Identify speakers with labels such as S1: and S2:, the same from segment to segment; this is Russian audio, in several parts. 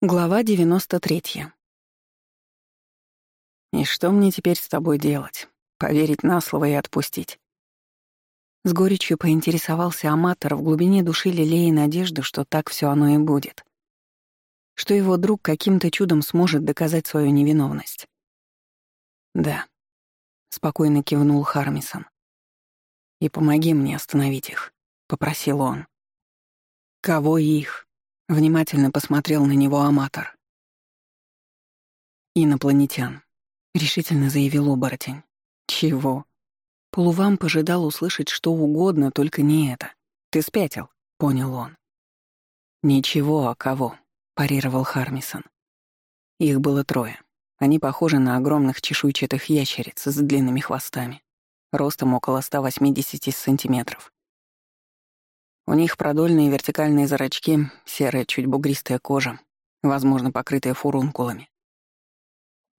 S1: Глава 93. «И что мне теперь с тобой делать? Поверить на слово и отпустить?» С горечью поинтересовался Аматор в глубине души лелея надежду, что так все оно и будет. Что его друг каким-то чудом сможет доказать свою невиновность. «Да», — спокойно кивнул Хармисон. «И помоги мне остановить их», — попросил он. «Кого их?» Внимательно посмотрел на него аматор. «Инопланетян», — решительно заявил оборотень. «Чего?» Полувам пожидал услышать что угодно, только не это. «Ты спятил», — понял он. «Ничего, а кого?» — парировал Хармисон. Их было трое. Они похожи на огромных чешуйчатых ящериц с длинными хвостами, ростом около 180 сантиметров. У них продольные вертикальные зрачки, серая, чуть бугристая кожа, возможно, покрытая фурункулами.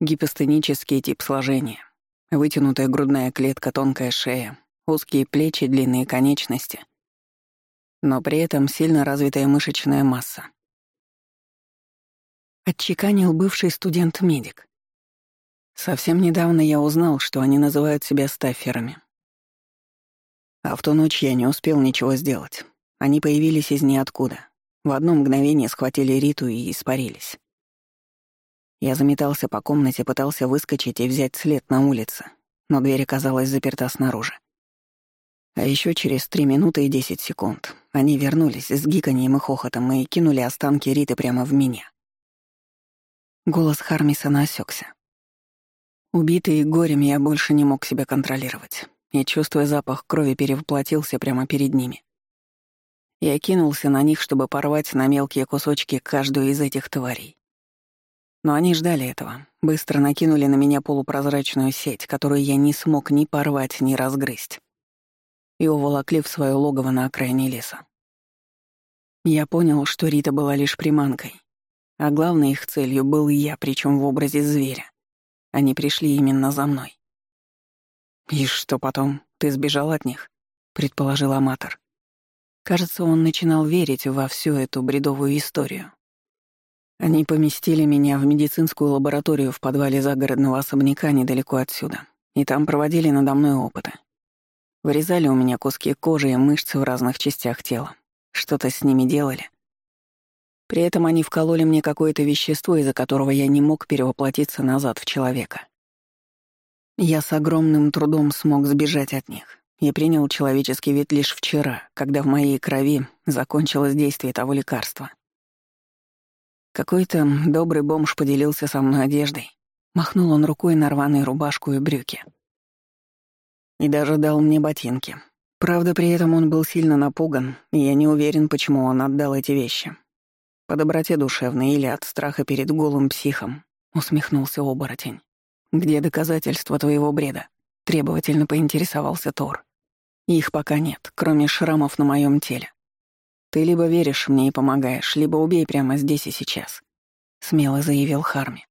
S1: Гипостенический тип сложения. Вытянутая грудная клетка, тонкая шея, узкие плечи, длинные конечности. Но при этом сильно развитая мышечная масса. Отчеканил бывший студент-медик. Совсем недавно я узнал, что они называют себя стафферами. А в ту ночь я не успел ничего сделать. Они появились из ниоткуда. В одно мгновение схватили Риту и испарились. Я заметался по комнате, пытался выскочить и взять след на улице, но дверь оказалась заперта снаружи. А еще через три минуты и десять секунд они вернулись с гиканьем и хохотом и кинули останки Риты прямо в меня. Голос Хармисона осекся. Убитый горем, я больше не мог себя контролировать, и, чувствуя запах крови, перевоплотился прямо перед ними. Я кинулся на них, чтобы порвать на мелкие кусочки каждую из этих тварей. Но они ждали этого. Быстро накинули на меня полупрозрачную сеть, которую я не смог ни порвать, ни разгрызть. И уволокли в свое логово на окраине леса. Я понял, что Рита была лишь приманкой. А главной их целью был я, причем в образе зверя. Они пришли именно за мной. «И что потом? Ты сбежал от них?» — предположил Аматор. Кажется, он начинал верить во всю эту бредовую историю. Они поместили меня в медицинскую лабораторию в подвале загородного особняка недалеко отсюда, и там проводили надо мной опыты. Вырезали у меня куски кожи и мышцы в разных частях тела. Что-то с ними делали. При этом они вкололи мне какое-то вещество, из-за которого я не мог перевоплотиться назад в человека. Я с огромным трудом смог сбежать от них. Я принял человеческий вид лишь вчера, когда в моей крови закончилось действие того лекарства. Какой-то добрый бомж поделился со мной одеждой. Махнул он рукой на рваную рубашку и брюки. И даже дал мне ботинки. Правда, при этом он был сильно напуган, и я не уверен, почему он отдал эти вещи. По доброте душевной или от страха перед голым психом, усмехнулся оборотень. «Где доказательства твоего бреда?» — требовательно поинтересовался Тор. Их пока нет, кроме шрамов на моем теле. Ты либо веришь мне и помогаешь, либо убей прямо здесь и сейчас», — смело заявил Харми.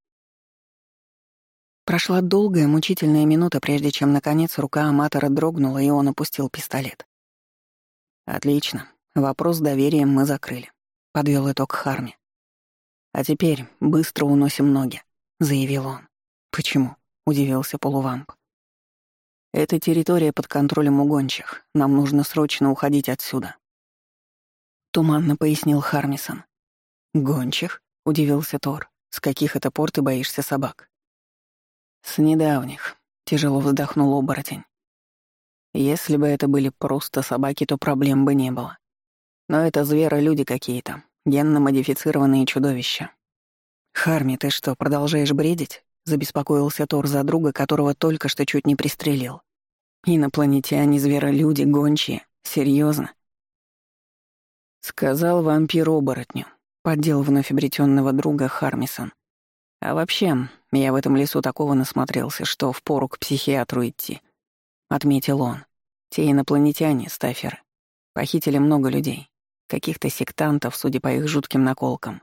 S1: Прошла долгая, мучительная минута, прежде чем, наконец, рука Аматора дрогнула, и он опустил пистолет. «Отлично. Вопрос с доверием мы закрыли», — подвел итог Харми. «А теперь быстро уносим ноги», — заявил он. «Почему?» — удивился полувамп. Эта территория под контролем угончих. Нам нужно срочно уходить отсюда. Туманно пояснил Хармисон. Гончих? Удивился Тор. С каких это пор ты боишься собак? С недавних. Тяжело вздохнул оборотень. Если бы это были просто собаки, то проблем бы не было. Но это зверолюди какие-то, генно-модифицированные чудовища. Харми, ты что, продолжаешь бредить? Забеспокоился Тор за друга, которого только что чуть не пристрелил. «Инопланетяне, зверолюди, гончие. Серьезно. Сказал вампир-оборотню. Поддел вновь обретенного друга Хармисон. А вообще, я в этом лесу такого насмотрелся, что впору к психиатру идти. Отметил он. Те инопланетяне, стаферы, похитили много людей. Каких-то сектантов, судя по их жутким наколкам.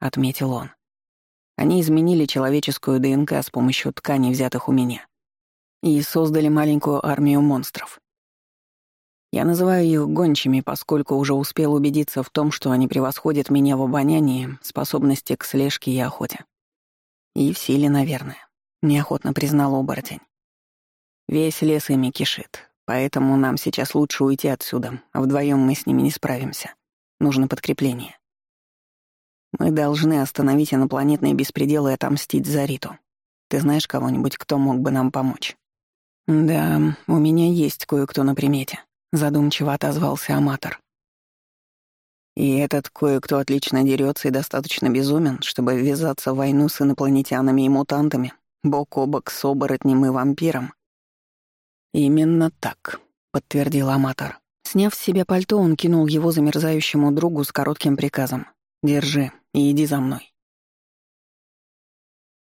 S1: Отметил он. Они изменили человеческую ДНК с помощью тканей, взятых у меня, и создали маленькую армию монстров. Я называю их гончими, поскольку уже успел убедиться в том, что они превосходят меня в обонянии, способности к слежке и охоте. И в силе, наверное, — неохотно признал оборотень. Весь лес ими кишит, поэтому нам сейчас лучше уйти отсюда, а вдвоем мы с ними не справимся. Нужно подкрепление. Мы должны остановить инопланетные беспределы и отомстить за Риту. Ты знаешь кого-нибудь, кто мог бы нам помочь?» «Да, у меня есть кое-кто на примете», — задумчиво отозвался Аматор. «И этот кое-кто отлично дерется и достаточно безумен, чтобы ввязаться в войну с инопланетянами и мутантами, бок о бок с оборотнем и вампиром». «Именно так», — подтвердил Аматор. Сняв с себя пальто, он кинул его замерзающему другу с коротким приказом. «Держи, и иди за мной.